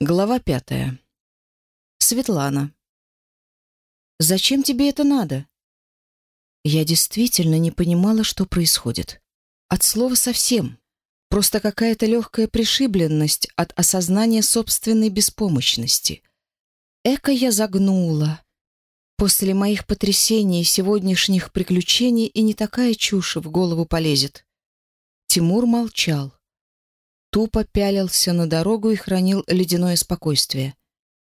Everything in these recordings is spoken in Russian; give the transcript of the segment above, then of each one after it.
Глава пятая. Светлана. «Зачем тебе это надо?» Я действительно не понимала, что происходит. От слова совсем. Просто какая-то легкая пришибленность от осознания собственной беспомощности. Эко я загнула. После моих потрясений и сегодняшних приключений и не такая чушь в голову полезет. Тимур молчал тупо пялился на дорогу и хранил ледяное спокойствие.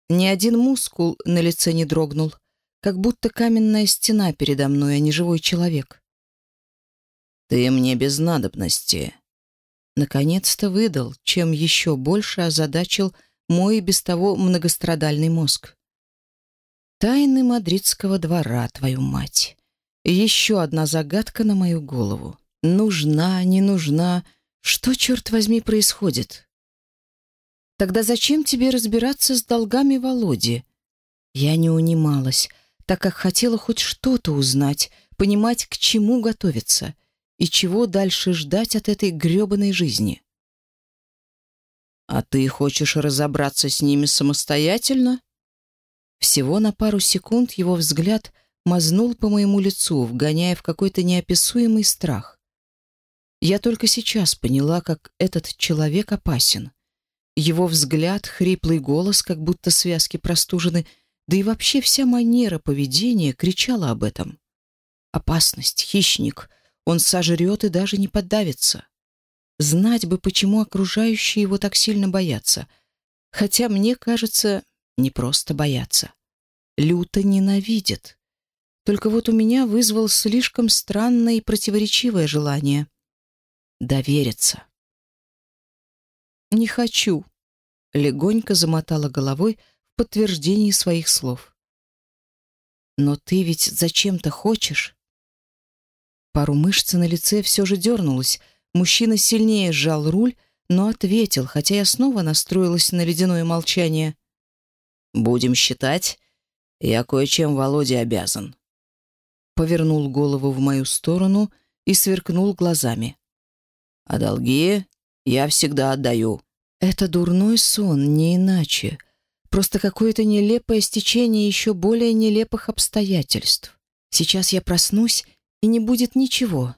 Ни один мускул на лице не дрогнул, как будто каменная стена передо мной, а не живой человек. «Ты мне без надобности», наконец-то выдал, чем еще больше озадачил мой без того многострадальный мозг. Тайны мадридского двора, твою мать. Еще одна загадка на мою голову. Нужна, не нужна, что, черт возьми, происходит? Тогда зачем тебе разбираться с долгами Володи? Я не унималась, так как хотела хоть что-то узнать, понимать, к чему готовиться и чего дальше ждать от этой грёбаной жизни. «А ты хочешь разобраться с ними самостоятельно?» Всего на пару секунд его взгляд мазнул по моему лицу, вгоняя в какой-то неописуемый страх. Я только сейчас поняла, как этот человек опасен. Его взгляд, хриплый голос, как будто связки простужены, да и вообще вся манера поведения кричала об этом. Опасность, хищник, он сожрет и даже не поддавится. Знать бы, почему окружающие его так сильно боятся. Хотя, мне кажется, не просто боятся. Люто ненавидят. Только вот у меня вызвал слишком странное и противоречивое желание — довериться. «Не хочу», — легонько замотала головой в подтверждении своих слов. «Но ты ведь зачем-то хочешь?» Пару мышц на лице все же дернулась. Мужчина сильнее сжал руль, но ответил, хотя я снова настроилась на ледяное молчание. «Будем считать, я кое-чем Володе обязан». Повернул голову в мою сторону и сверкнул глазами. а долги я всегда отдаю». Это дурной сон, не иначе. Просто какое-то нелепое стечение еще более нелепых обстоятельств. Сейчас я проснусь, и не будет ничего.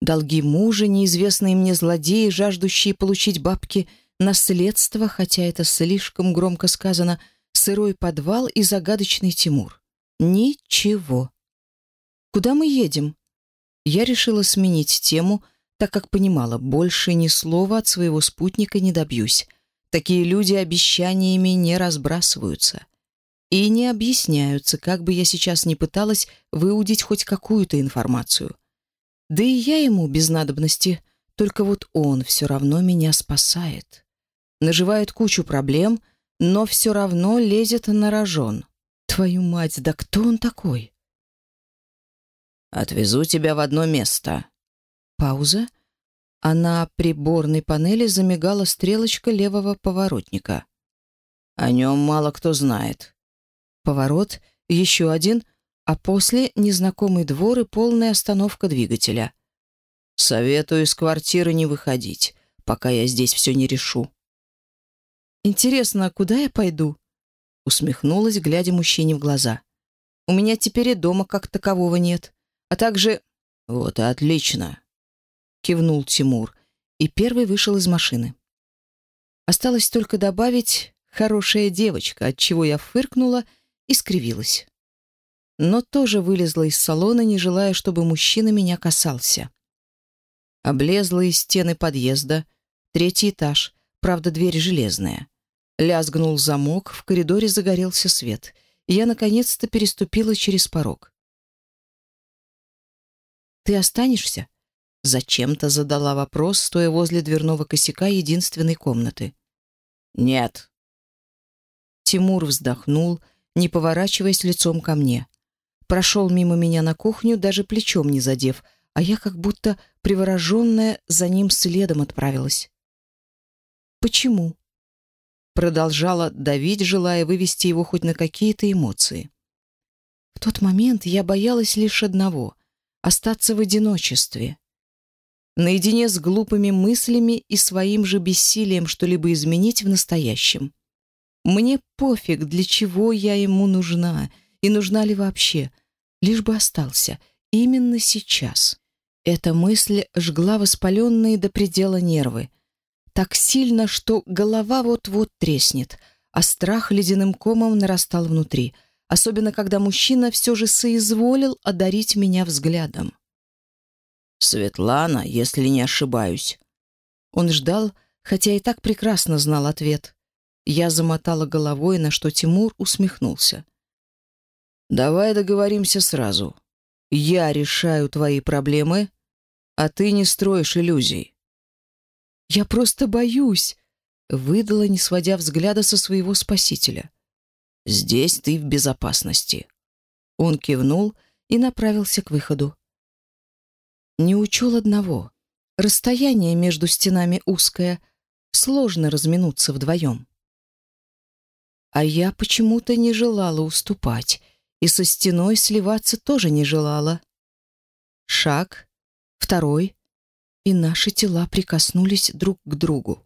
Долги мужа, неизвестные мне злодеи, жаждущие получить бабки, наследство, хотя это слишком громко сказано, сырой подвал и загадочный Тимур. Ничего. Куда мы едем? Я решила сменить тему — так как понимала, больше ни слова от своего спутника не добьюсь. Такие люди обещаниями не разбрасываются. И не объясняются, как бы я сейчас ни пыталась выудить хоть какую-то информацию. Да и я ему без надобности, только вот он все равно меня спасает. Наживает кучу проблем, но все равно лезет на рожон. Твою мать, да кто он такой? «Отвезу тебя в одно место», Пауза. А на приборной панели замигала стрелочка левого поворотника. О нем мало кто знает. Поворот, еще один, а после незнакомый двор и полная остановка двигателя. Советую из квартиры не выходить, пока я здесь все не решу. Интересно, куда я пойду? Усмехнулась, глядя мужчине в глаза. У меня теперь и дома как такового нет, а также... Вот и отлично. кивнул Тимур и первый вышел из машины. Осталось только добавить «хорошая девочка», от чего я фыркнула и скривилась. Но тоже вылезла из салона, не желая, чтобы мужчина меня касался. Облезла из стены подъезда, третий этаж, правда, дверь железная. Лязгнул замок, в коридоре загорелся свет. И я наконец-то переступила через порог. «Ты останешься?» Зачем-то задала вопрос, стоя возле дверного косяка единственной комнаты. «Нет». Тимур вздохнул, не поворачиваясь лицом ко мне. Прошел мимо меня на кухню, даже плечом не задев, а я как будто привороженная за ним следом отправилась. «Почему?» Продолжала давить, желая вывести его хоть на какие-то эмоции. В тот момент я боялась лишь одного — остаться в одиночестве наедине с глупыми мыслями и своим же бессилием что-либо изменить в настоящем. Мне пофиг, для чего я ему нужна и нужна ли вообще, лишь бы остался именно сейчас. Эта мысль жгла воспаленные до предела нервы. Так сильно, что голова вот-вот треснет, а страх ледяным комом нарастал внутри, особенно когда мужчина все же соизволил одарить меня взглядом. «Светлана, если не ошибаюсь». Он ждал, хотя и так прекрасно знал ответ. Я замотала головой, на что Тимур усмехнулся. «Давай договоримся сразу. Я решаю твои проблемы, а ты не строишь иллюзий». «Я просто боюсь», — выдала, не сводя взгляда со своего спасителя. «Здесь ты в безопасности». Он кивнул и направился к выходу. Не учел одного. Расстояние между стенами узкое, сложно разминуться вдвоем. А я почему-то не желала уступать, и со стеной сливаться тоже не желала. Шаг, второй, и наши тела прикоснулись друг к другу.